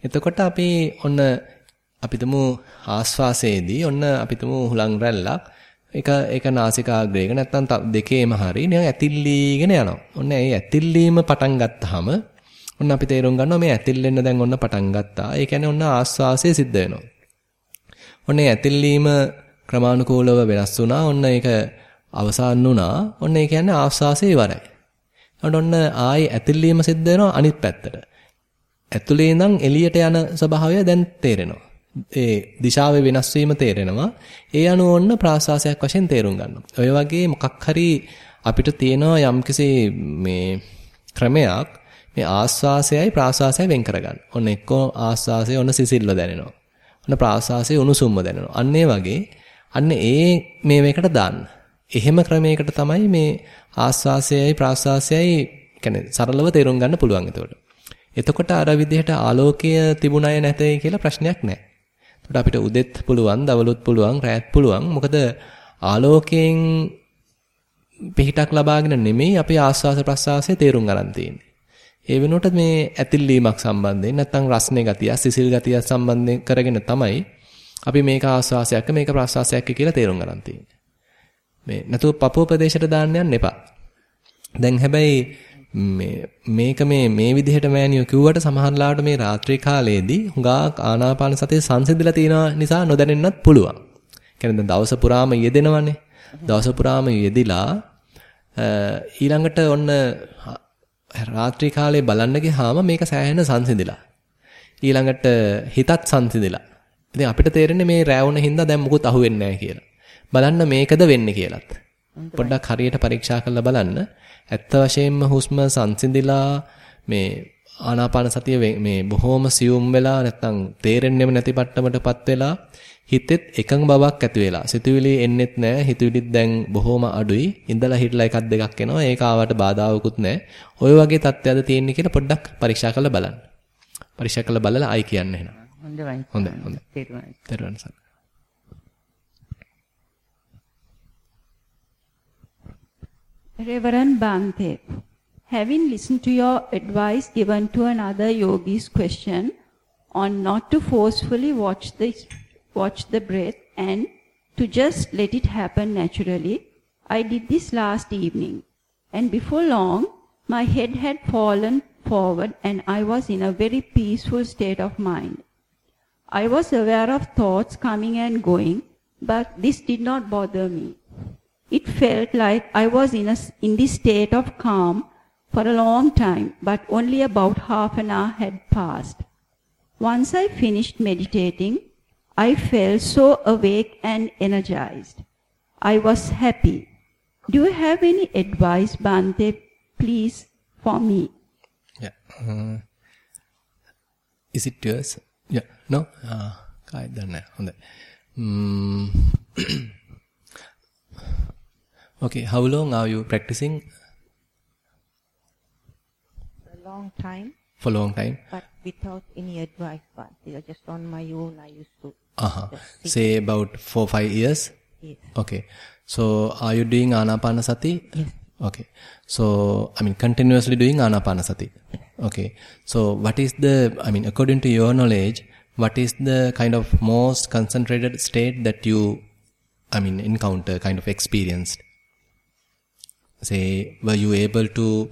එතකොට අපි ඔන්න අපිටම ආස්වාසයේදී ඔන්න අපිටම හුලං රැල්ලක් ඒක ඒක නාසිකාග්‍රේක නැත්තම් දෙකේම හරි නිකන් ඇතිල්ලීගෙන යනවා. ඔන්න ඒ ඇතිල්ලීම පටන් ගත්තාම ඔන්න අපි තේරුම් ගන්නවා මේ ඇතිල්ලෙන්න දැන් ඔන්න පටන් ගත්තා. ඒ කියන්නේ ඔන්න ආස්වාසය සිද්ධ වෙනවා. ඔන්න ඒ ඇතිල්ලීම ක්‍රමානුකූලව වෙනස් වුණා. ඔන්න ඒක අවසන් වුණා. ඔන්න ඒ කියන්නේ ආස්වාසය ඉවරයි. ඔන්න ආයි ඇතිල්ලීම සිද්ධ වෙනවා අනිත් පැත්තට. ඇතුලේ ඉඳන් එළියට යන ස්වභාවය දැන් තේරෙනවා. ඒ දිශාවේ වෙනස් වීම තේරෙනවා. ඒ අනුව ඔන්න ප්‍රාසාසයක් වශයෙන් තේරුම් ගන්නවා. ඔය වගේ මොකක් හරි අපිට තියෙනවා යම්කිසි මේ ක්‍රමයක් මේ ආස්වාසයයි ප්‍රාසාසයයි වෙන් කරගන්න. ඔන්න එක්කෝ ආස්වාසය ඔන්න සිසිල්ව දැනෙනවා. ඔන්න ප්‍රාසාසය උණුසුම්ව දැනෙනවා. අන්න වගේ අන්න ඒ මේ මේකට දාන්න. එහෙම ක්‍රමයකට තමයි මේ ආස්වාසයයි ප්‍රාසාසයයි කියන්නේ සරලව තේරුම් ගන්න පුළුවන් එතකොට. එතකොට අර විදිහට ආලෝකය තිබුණාය නැතේ කියලා ප්‍රශ්නයක් නැහැ. අපිට උදෙත් පුළුවන්, දවලුත් පුළුවන්, රැත් පුළුවන්. මොකද ආලෝකයෙන් පිහිටක් ලබාගෙන නෙමෙයි අපි ආස්වාස ප්‍රසආසය තේරුම් ගන්න තියෙන්නේ. ඒ වෙනුවට මේ ඇතිල්ලීමක් සම්බන්ධයෙන් නැත්නම් රස්නේ ගතිය, සිසිල් ගතිය සම්බන්ධයෙන් කරගෙන තමයි අපි මේක ආස්වාසයක් මේක ප්‍රසආසයක් කියලා තේරුම් ගන්න තියෙන්නේ. මේ නැතුව පපුව ප්‍රදේශයට දාන්න යන්න එපා. දැන් හැබැයි මේ මේක මේ මේ විදිහට මෑනියෝ කිව්වට සමහරලාට මේ රාත්‍රී කාලයේදී හුඟක් ආනාපාන සතිය සංසිඳිලා තියෙන නිසා නොදැනෙන්නත් පුළුවන්. කියන්නේ දැන් දවස පුරාම යෙදෙනවනේ. දවස පුරාම යෙදිලා ඊළඟට ඔන්න රාත්‍රී කාලේ බලන්න ගියාම මේක සෑහෙන සංසිඳිලා. ඊළඟට හිතත් සංසිඳිලා. ඉතින් අපිට තේරෙන්නේ මේ රැවුන හින්දා දැන් මුකුත් අහුවෙන්නේ නැහැ කියලා. බලන්න මේකද වෙන්නේ කියලාත්. පොඩ්ඩක් හරියට පරීක්ෂා කරලා බලන්න. ඇත්ත වශයෙන්ම හුස්ම සංසිඳිලා මේ ආනාපාන සතිය මේ බොහොම සියුම් වෙලා නැත්නම් තේරෙන්නෙම නැති පට්ටමටපත් වෙලා හිතෙත් එකඟ බවක් ඇති වෙලා සිතුවිලි එන්නෙත් නැහැ හිතුවිලිත් දැන් බොහොම අඩුයි. ඉඳලා හිටලා එකක් දෙකක් එනවා. ඒක ආවට බාධාවකුත් නැහැ ඔය වගේ තත්ත්වයක්ද තියෙන්නේ කියලා පොඩ්ඩක් පරීක්ෂා කරලා බලන්න. පරීක්ෂා කරලා බලලා ආයි කියන්න එහෙනම්. හොඳයි. හොඳයි හොඳයි Reverend Bante, having listened to your advice given to another yogi's question on not to forcefully watch the, watch the breath and to just let it happen naturally, I did this last evening. And before long, My head had fallen forward and I was in a very peaceful state of mind. I was aware of thoughts coming and going, but this did not bother me. It felt like I was in, a, in this state of calm for a long time, but only about half an hour had passed. Once I finished meditating, I felt so awake and energized. I was happy. Do you have any advice, Bante, please, for me? Yeah. Uh, is it yours? Yeah. No? Uh, I don't know. Um, (clears throat) okay, how long are you practicing? A long time, For a long time? but without any advice. But just on my own, I used to. Uh-huh. Say about 4 5 years? Yes. Okay. So are you doing anapanasati? Yes. Okay. So I mean continuously doing anapanasati. Okay. So what is the I mean according to your knowledge, what is the kind of most concentrated state that you I mean encounter, kind of experienced? Say were you able to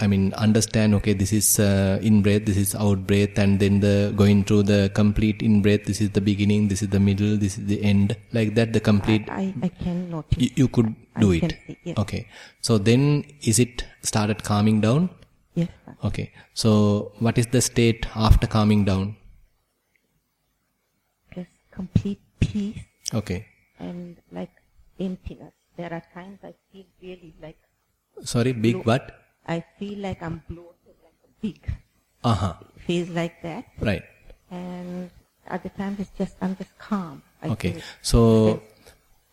I mean understand okay this is uh, in breath this is out breath and then the going through the complete in breath this is the beginning this is the middle this is the end like that the complete I, I can notice. you, you could I do can it see, yes. okay so then is it started calming down Yes. okay so what is the state after calming down Just complete peace okay and like emptiness. There are times I feel really like sorry big Blo- what I feel like I'm bloated, like a big. uh-huh Feels like that. right And at the times it's just I'm just calm. I okay so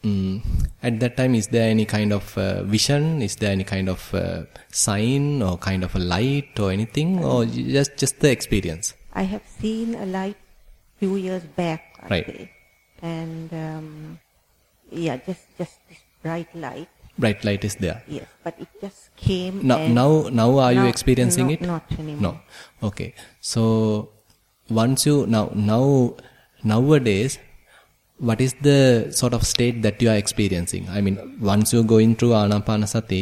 mm, at that time is there any kind of uh, vision is there any kind of uh, sign or kind of a light or anything or just just the experience I have seen a light few years back, I Right. say. and um, yeah, just just this bright light. bright light is there Yes, but it just came. now now now are you experiencing no- it Not anymore. no okay so once you now now nowadays what is the sort of state that you are experiencing i mean once you go into anapanasati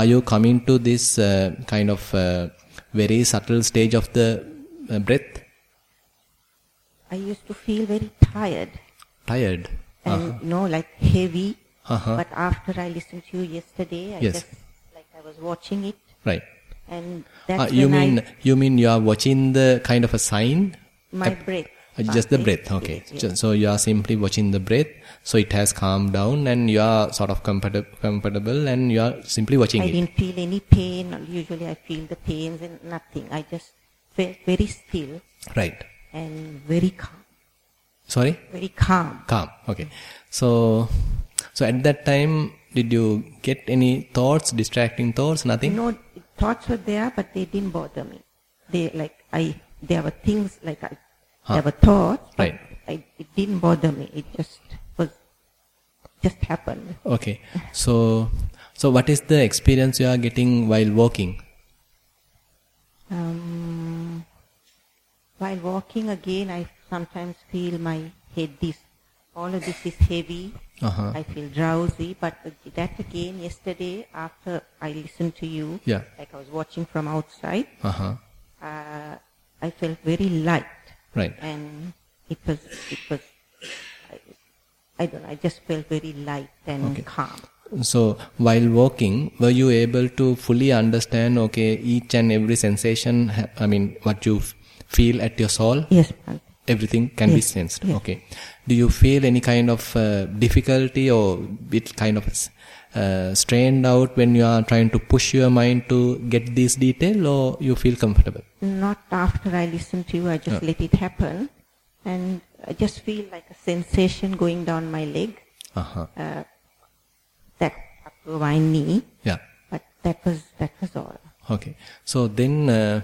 are you coming to this uh, kind of uh, very subtle stage of the uh, breath I used to feel very tired tired and you know like heavy. Uh-huh. But after I listened to you yesterday, I Yes. just like I was watching it, right and that's uh, you mean I, you mean you are watching the kind of a sign my breath. Uh, just the breath okay. Ju- so you are simply watching the breath so it has calmed down and you are sort of comfortable comfortable and you are simply watching I it didn't feel any pain. Usually I feel the pains and nothing. I just felt very still right and very calm. sorry Very calm. calm okay so so at that time did you get any thoughts distracting thoughts nothing You know, thoughts were there, but they didn't bother me. They like I there were things like I Huh. there were thoughts, but Right. I, it didn't bother me. It just was just happened. okay so so what is the experience you are getting while walking Um, while walking again, I sometimes feel my head This all of this is heavy. Uh-huh I feel drowsy, but that again yesterday after I listened to you, Yeah. like I was watching from outside, uh-huh uh, I felt very light. right and it was it was I, I don't know, I just felt very light and Okay. calm. So while walking, were you able to fully understand, okay, each and every sensation, I mean, what you feel at your soul? Yes, Everything can be sensed. yes. Okay. Do you feel any kind of uh, difficulty or bit kind of uh, strained out when you are trying to push your mind to get this detail or you feel comfortable? Not after I listen to you, I just Yeah. let it happen, and I just feel like a sensation going down my leg, Uh-huh. uh, that up to my knee. Yeah. But that was that was all. Okay. So then, uh,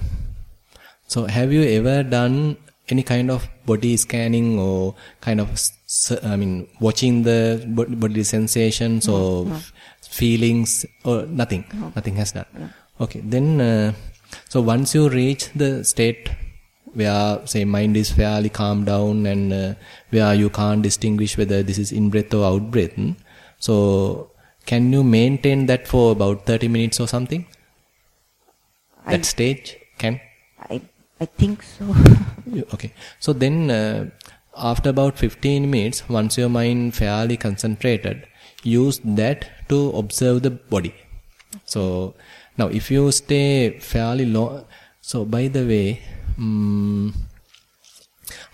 so have you ever done any kind of body scanning or kind of, I mean, watching the body sensations or f- feelings or nothing? Nothing has done. Okay. Then, uh, so once you reach the state where, say, mind is fairly calmed down and uh, where you can't distinguish whether this is in breath or out breath, hmm, so can you maintain that for about 30 minutes or something? that I- stage can? I, think so. (laughs) Okay. So then, uh, after about 15 minutes, once your mind fairly concentrated, use that to observe the body. So now, if you stay fairly long, so by the way, mm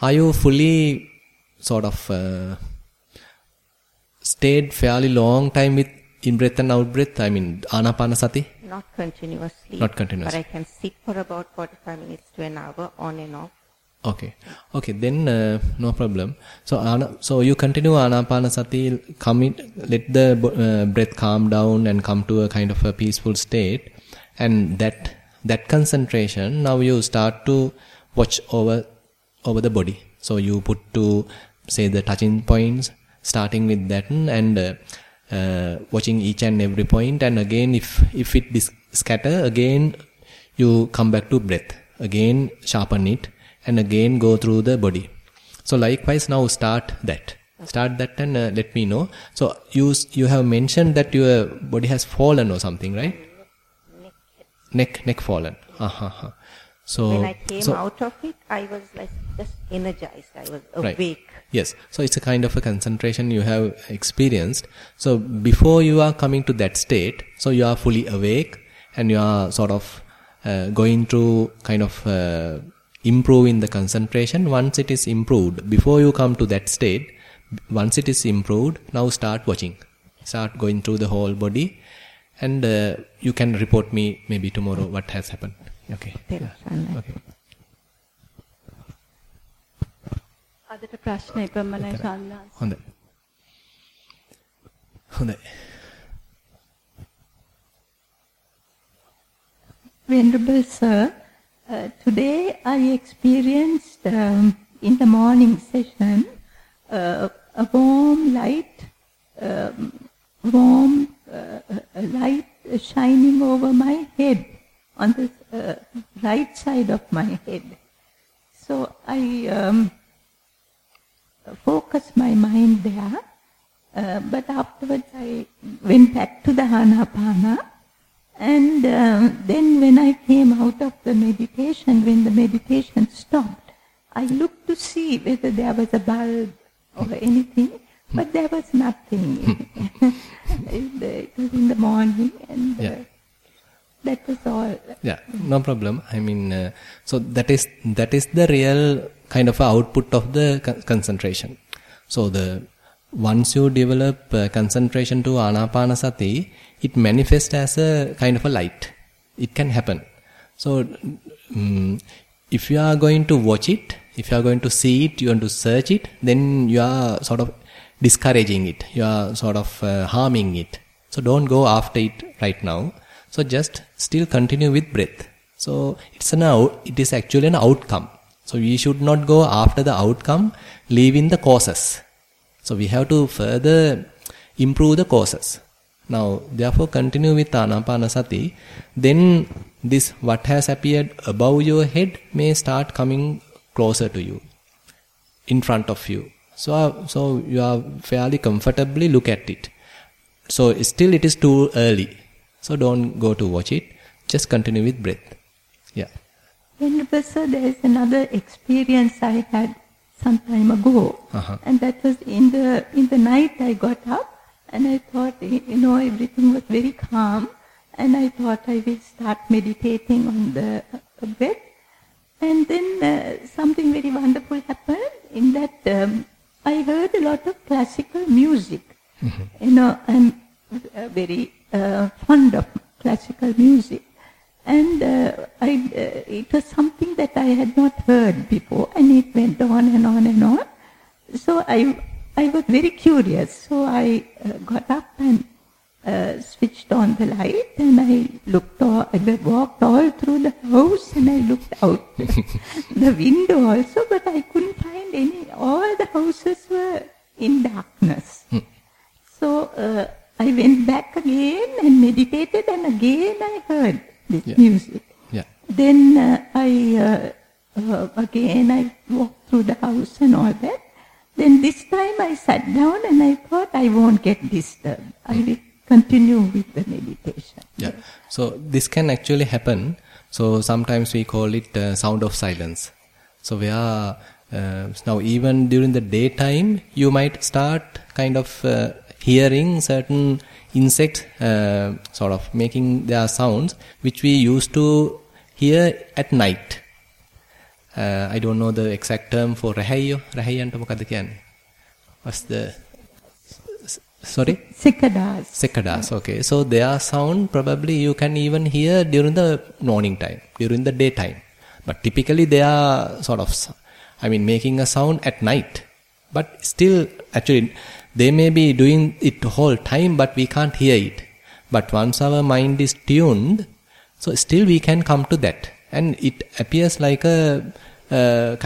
are you fully sort of uh, stayed fairly long time with in breath and out breath? I mean, anapanasati. Not continuously. Not continuously. But I can sit for about 45 minutes to an hour on and off. Okay. Okay, then uh, no problem. So, ana- so you continue anapanasati, come in, let the uh, breath calm down and come to a kind of a peaceful state, and that that concentration now you start to watch over over the body. So you put to say the touching points, starting with that, and uh, uh, watching each and every point, and again if if it dis- scatter again, you come back to breath again, sharpen it and again go through the body. So likewise now start that. Start that and uh, let me know. So you you have mentioned that your body has fallen or something, right? Neck neck fallen. Uh-huh. So when I came so, out of it, I was like just energized. I was Right. Yes. So it's a kind of a concentration you have experienced. So before you are coming to that state, so you are fully awake and you are sort of uh, going through kind of uh, improving the concentration. Once it is improved, before you come to that state, once it is improved, now start watching. Start going through the whole body and uh, you can report me maybe tomorrow what has happened. Okay. Yeah. Okay. අදට ප්‍රශ්න එපමණයි සන්නාස. හොඳයි. හොඳයි. Venerable Sir, uh, today I experienced um, in the morning session uh, a warm light, um, warm uh, uh, light shining over my head, on the uh, right side of my head. So I um, focused my mind there, uh, but afterwards I went back to the Hanapana. And uh, then when I came out of the meditation, when the meditation stopped, I looked to see whether there was a bulb or anything, but there was nothing. (laughs) it, it was in the morning and uh, Yeah. that was all. Yeah, no problem. I mean, uh, so that is that is the real kind of a output of the con- concentration. So the once you develop uh, concentration to anapanasati, it manifests as a kind of a light. It can happen. So mm if you are going to watch it, if you are going to see it, you want to search it, then you are sort of discouraging it. You are sort of uh, harming it. So don't go after it right now. So just still continue with breath. So it's an out, it is actually an outcome. So we should not go after the outcome, leaving the causes. So we have to further improve the causes. Now, therefore, continue with anapanasati. Then this what has appeared above your head may start coming closer to you, in front of you. So, uh, so you are fairly comfortably look at it. So still it is too early. So don't go to watch it. Just continue with breath. Yeah. Venerable Sir, there is another experience I had some time ago, Uh-huh. and that was in the in the night. I got up and I thought, you know, everything was very calm, and I thought I will start meditating on the bed. And then uh, something very wonderful happened. In that, um, I heard a lot of classical music. You know, I'm uh, very uh, fond of classical music. And uh, I, uh, it was something that I had not heard before, and it went on and on and on. So I, I was very curious. So I uh, got up and uh, switched on the light, and I looked. All, I walked all through the house, and I looked out (laughs) the window also, but I couldn't find any. All the houses were in darkness. So uh, I went back again and meditated, and again I heard Yeah. music. Yeah. Then uh, I uh, uh, again I walked through the house and all that. Then this time I sat down and I thought I won't get disturbed. I will continue with the meditation. Yeah. So this can actually happen So sometimes we call it uh, sound of silence. So where uh, now even during the daytime you might start kind of uh, hearing certain insects uh, sort of making their sounds which we used to hear at night. Uh, I don't know the exact term for රැහැයියෝ රැහැයියන්ට මොකද කියන්නේ? What's the sorry? Cicadas. Cicadas, okay. So their sound probably you can even hear during the morning time, during the daytime. But typically they are sort of, I mean, making a sound at night. But still, actually, they may be doing it whole time, but we can't hear it. But once our mind is tuned, so still we can come to that. And it appears like a,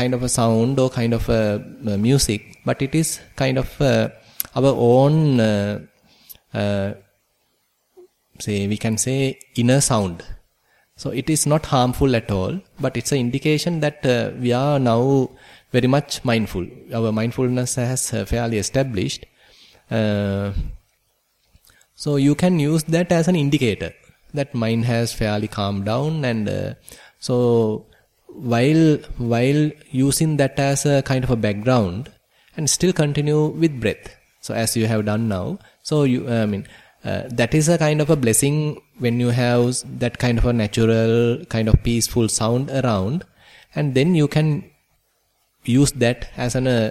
kind of a sound or kind of a, a music, but it is kind of uh, our own, uh, uh, say, we can say inner sound. So it is not harmful at all, but it's an indication that uh, we are now very much mindful. Our mindfulness has fairly established. Uh, so you can use that as an indicator that mind has fairly calmed down and uh, so while while using that as a kind of a background and still continue with breath. So as you have done now so you i mean uh, that is a kind of a blessing when you have that kind of a natural kind of peaceful sound around and then you can use that as an uh,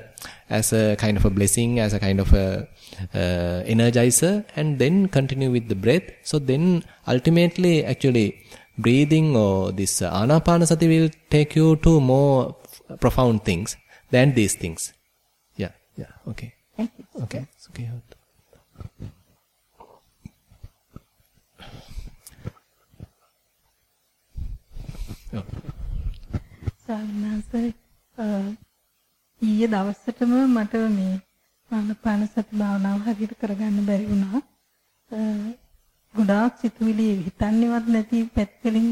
as a kind of a blessing as a kind of a uh, energizer and then continue with the breath. So then ultimately actually breathing or this uh, anapanasati will take you to more profound things than these things. Yeah yeah okay. Thank you. Okay okay oh. Sorry, ඊයේ දවසටම මට මේ ආනපාන සති භාවනාව හරියට කරගන්න බැරි වුණා. ගොඩාක් සිතුවිලි හිතන්නේවත් නැති පැත්තකින්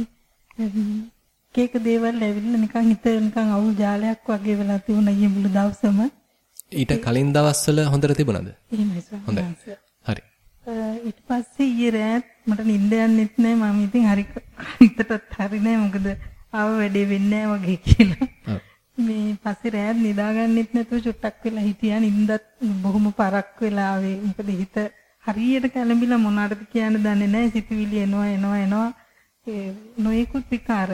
කේක දේවල් ඇවිල්ලා නිකන් හිත නිකන් අවුල් ජාලයක් වගේ වෙලා තිබුණා ඊයේ මුළු දවසම. ඊට කලින් දවස්වල හොඳට තිබුණාද? එහෙමයි හොඳයි. හරි. ඊට පස්සේ ඊයේ රෑත් මට නිින්ද යන්නෙත් නෑ මම ඉතින් හරි හිතටත් හරි නෑ මොකද ආව වැඩේ වෙන්නේ නෑ වගේ කියලා. මේ පස්සේ රෑත් නිදාගන්නෙත් නැතුව චුට්ටක් වෙලා හිටියා නිින්දත් බොහොම පරක් වෙලා ආවේ. මොකද හිත හරියට කැළඹිලා මොනවටද කියන්න දන්නේ නැහැ. සිතුවිලි එනවා එනවා එනවා. ඒ නොයෙකුත් විකාර.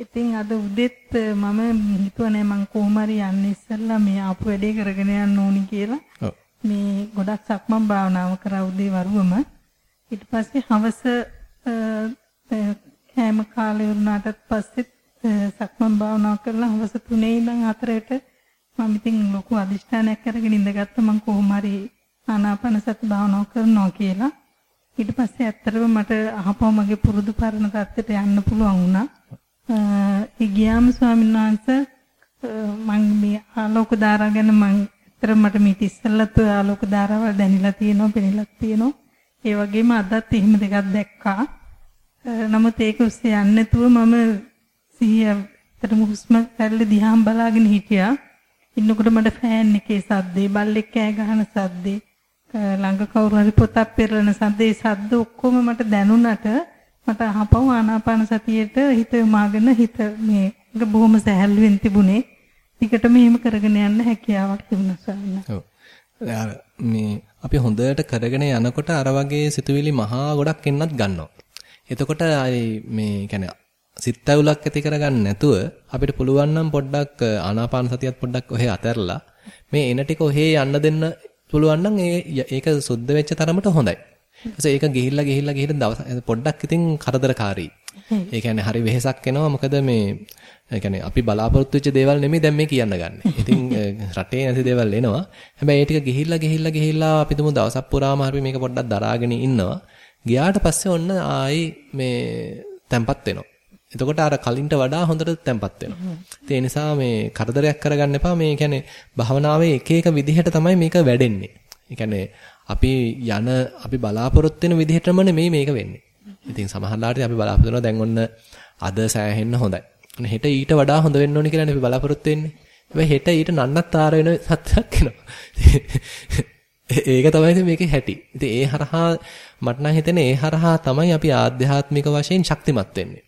ඉතින් අද උදෙත් මම හිතුවා නෑ මං කොහොම හරි යන්න ඉස්සෙල්ලා මේ ආපු වැඩේ කරගෙන යන්න ඕනි කියලා. මේ ගොඩක් සක්මන් භාවනාව කරා උදේ වරුවම. ඊට පස්සේ හවස කෑම කාලේ වුණාටත් පස්සේ සක්මන් භාවනාව කරලා හවස 3 ඉඳන් 4ට මම ඉතින් ලොකු අදිෂ්ඨානයක් අරගෙන ඉඳගත්තා මම කොහොම හරි ආනාපාන සති භාවනාව කරනවා කියලා. ඊට පස්සේ ඇත්තටම මට අහපුව මගේ පුරුදු පරණ තත්ත්වයට යන්න පුළුවන් වුණා. ඒ ගියාම ස්වාමීන් වහන්සේ මම මේ ආලෝක ධාරා ගැන මම ඇත්තටම මට මේ ඉස්සෙල්ලත් ආලෝක ධාරාවල් දැනিলা තියෙනවා, පෙනිලා තියෙනවා. ඒ වගේම අදත් එහෙම දෙකක් දැක්කා. නමුත් ඒක උස්සේ යන්නේ නැතුව මම සිහිය ඇත්තටම හුස්ම රැල්ල දිහාම බලාගෙන හිටියා. ඉන්නකොට මට ෆෑන් එකේ සද්දේ, බල්ලෙක් කෑ ගහන සද්දේ, ළඟ කවුරු හරි පොතක් පෙරලන සද්දේ සද්ද ඔක්කොම මට දැනුණට මට අහපව ආනාපාන සතියේට හිත යොමාගෙන හිත මේ බොහොම සැහැල්ලුවෙන් තිබුණේ. ටිකටම එහෙම කරගෙන යන්න හැකියාවක් තිබුණා ස්වාමීන් ඔව්. මේ අපි හොඳට කරගෙන යනකොට අර වගේ සිතුවිලි මහා ගොඩක් එන්නත් ගන්නවා. එතකොට මේ කියන්නේ සිත්ඇවුලක් ඇති කරගන්න නැතුව අපිට පුළුවන් නම් පොඩ්ඩක් ආනාපාන සතියත් පොඩ්ඩක් ඔහෙ අතහැරලා මේ එන ටික ඔහෙ යන්න දෙන්න පුළුවන් නම් ඒක සුද්ධ වෙච්ච තරමට හොඳයි. ඊට ඒක ගිහිල්ලා ගිහිල්ලා ගිහිල්ලා දවස් පොඩ්ඩක් ඉතින් කරදරකාරී. ඒ කියන්නේ හරි වෙහෙසක් එනවා මොකද මේ ඒ කියන්නේ අපි බලාපොරොත්තු වෙච්ච දේවල් නෙමෙයි දැන් මේ කියන්න ගන්න. ඉතින් රටේ නැති දේවල් එනවා. හැබැයි ඒ ටික ගිහිල්ලා ගිහිල්ලා ගිහිල්ලා අපි තුමු දවසක් පුරාම හරි මේක පොඩ්ඩක් දරාගෙන ඉන්නවා. ගියාට පස්සේ ඔන්න ආයි මේ තැම්පත් වෙනවා. එතකොට අර කලින්ට වඩා හොඳට තැම්පත් වෙනවා. ඒ නිසා මේ කරදරයක් කරගන්න එපා. මේ කියන්නේ භවනාවේ එක එක විදිහට තමයි මේක වැඩෙන්නේ. ඒ කියන්නේ අපි යන අපි බලාපොරොත්තු වෙන විදිහටම නෙමෙයි මේක වෙන්නේ. ඉතින් සමහරවිට අපි බලාපොරොත්තු වෙනවා දැන් ඔන්න අද සෑහෙන්න හොඳයි. හෙට ඊට වඩා හොඳ වෙන්න ඕනි කියලා අපි බලාපොරොත්තු වෙන්නේ. හැබැයි හෙට ඊට නන්නත්තර වෙන සත්‍යක් එනවා. (laughs) ඒක තමයි මේකේ හැටි. ඉතින් ඒ හරහා මට නම් හිතෙන්නේ ඒ හරහා තමයි අපි ආධ්‍යාත්මික වශයෙන් ශක්තිමත් වෙන්නේ.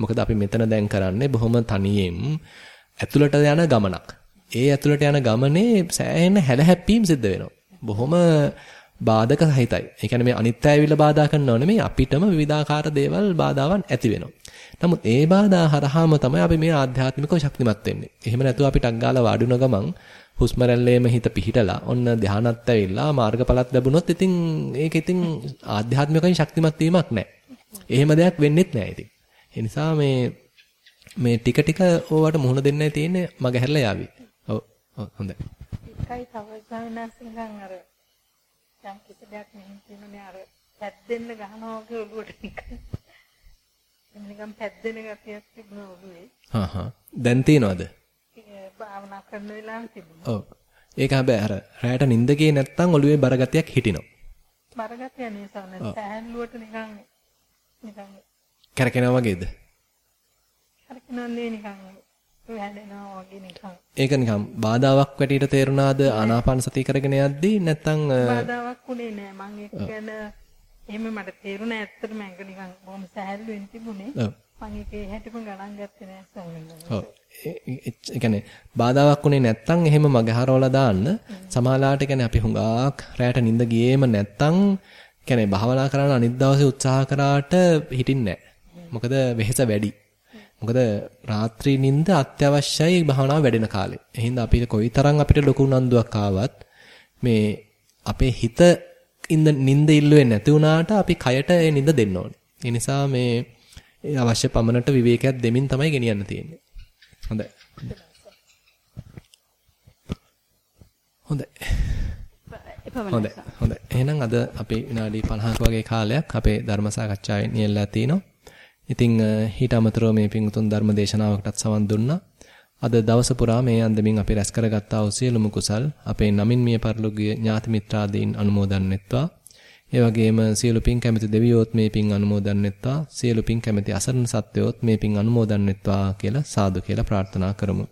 මොකද අපි මෙතන දැන් කරන්නේ බොහොම තනියෙන් ඇතුළට යන ගමනක්. ඒ ඇතුළට යන ගමනේ සෑහෙන හැලහැප්පීම් සිද්ධ වෙනවා. බොහොම බාධක සහිතයි. ඒ කියන්නේ මේ අනිත්‍ය ඇවිල්ලා බාධා කරනව නෙමෙයි අපිටම විවිධාකාර දේවල් බාධාවන් ඇති වෙනවා. නමුත් ඒ බාධා හරහාම තමයි අපි මේ ආධ්‍යාත්මිකව ශක්තිමත් වෙන්නේ. එහෙම නැතුව අපි ටක් ගාලා වාඩිුණ ගමන් හුස්ම රැල්ලේම හිත පිහිටලා ඔන්න ධානත් ඇවිල්ලා මාර්ගඵලත් ලැබුණොත් ඉතින් ඒක ඉතින් ආධ්‍යාත්මිකයෙන් ශක්තිමත් වීමක් නැහැ. එහෙම දෙයක් වෙන්නෙත් නැහැ ඉතින්. ඒ නිසා මේ මේ ටික ටික ඕවට මුහුණ දෙන්නයි තියෙන්නේ මග හැරලා යාවි. ඔව් හොඳයි. එකයි තව සාවිනාසිකන් අර යම් කිසි දෙයක් මෙහෙම කියනනේ අර පැද්දෙන්න ගහනවා වගේ ඔළුවට නිකන් නිකන් පැද්දෙන ගතියක් තිබුණා ඔළුවේ. හා හා. දැන් තියනවද? භාවනා කරන වෙලාවෙ තිබුණා. ඔව්. ඒක හැබැයි අර රැයට නිින්ද ගියේ නැත්තම් ඔළුවේ බරගතියක් හිටිනවා. බරගතිය නේ සමහර සෑහලුවට නිකන් නිකන් කැරකෙනා වගේද? කැරකෙනන්නේ නිකන් වැදෙනවා වගේ නිකන්. ඒක නිකන් බාධාවක් වැටියට තේරුණාද ආනාපාන සතිය කරගෙන යද්දී නැත්තම් බාධාවක් උනේ නෑ මං ඒක ගැන එහෙම මට තේරුණා ඇත්තටම ඒක නිකන් බොහොම සහැල්ලුවෙන් තිබුණේ. ඔව්. මම ඒකේ හැටපු ගණන් ගත්තේ නෑ සමහරවිට. ඔව්. ඒ කියන්නේ බාධාවක් උනේ නැත්තම් එහෙම මගහරවලා දාන්න සමාලාට කියන්නේ අපි හුඟක් රැයට නිින්ද ගියේම නැත්තම් කියන්නේ භාවනා කරන්න අනිත් දවසේ උත්සාහ කරාට හිටින්නේ නැහැ. මොකද වෙහෙස වැඩි. මොකද රාත්‍රී නිින්ද අත්‍යවශ්‍යයි භාවනාව වැඩෙන කාලේ. එහෙනම් අපිට කොයිතරම් අපිට ලොකු උනන්දුවක් ආවත් මේ අපේ හිත ඉන්න නිින්ද ඉල්ලුවේ නැති වුණාට අපි කයට ඒ නිින්ද දෙන්න ඕනේ. ඒ නිසා මේ අවශ්‍ය පමණට විවේකයක් දෙමින් තමයි ගෙනියන්න තියෙන්නේ. හොඳයි. හොඳයි. හොඳයි. හොඳයි. එහෙනම් අද අපි විනාඩි 50ක වගේ කාලයක් අපේ ධර්ම සාකච්ඡාවේ නියැලලා තිනවා. ඉතින් ඊට අමතරව මේ පිංතුන් ධර්ම දේශනාවකටත් සවන් දුන්නා. අද දවස පුරා මේ අන්දමින් අපි රැස් කරගත්තා වූ සියලුම කුසල් අපේ නමින් මිය පරලෝකීය ඥාති මිත්‍රාදීන් අනුමෝදන් වෙත්වා. ඒ වගේම සියලු පින් කැමති දෙවියෝත් මේ පින් අනුමෝදන් වෙත්වා. සියලු පින් කැමති අසරණ සත්වයෝත් මේ පින් අනුමෝදන් වෙත්වා කියලා සාදු කියලා ප්‍රාර්ථනා කරමු.